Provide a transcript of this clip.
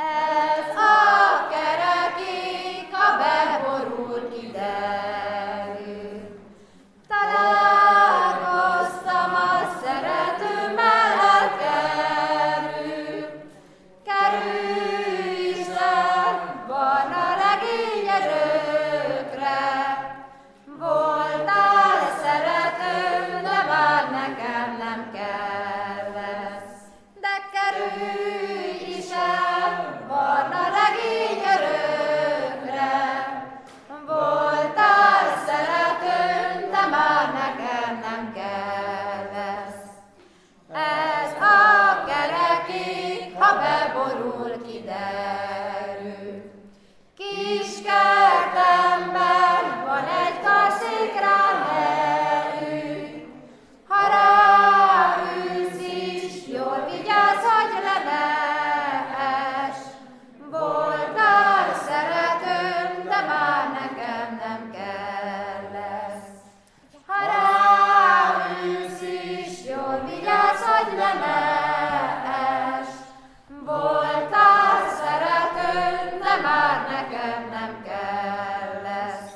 Ez a kerekék a beborult kiderül. Találkoztam a szeretőmmel, elkerül. Kerül Isten, barna legény örökre. Voltál szeretőm, de már nekem nem kell. De kerül beborul kiderül. Kiskár már nekem nem kell.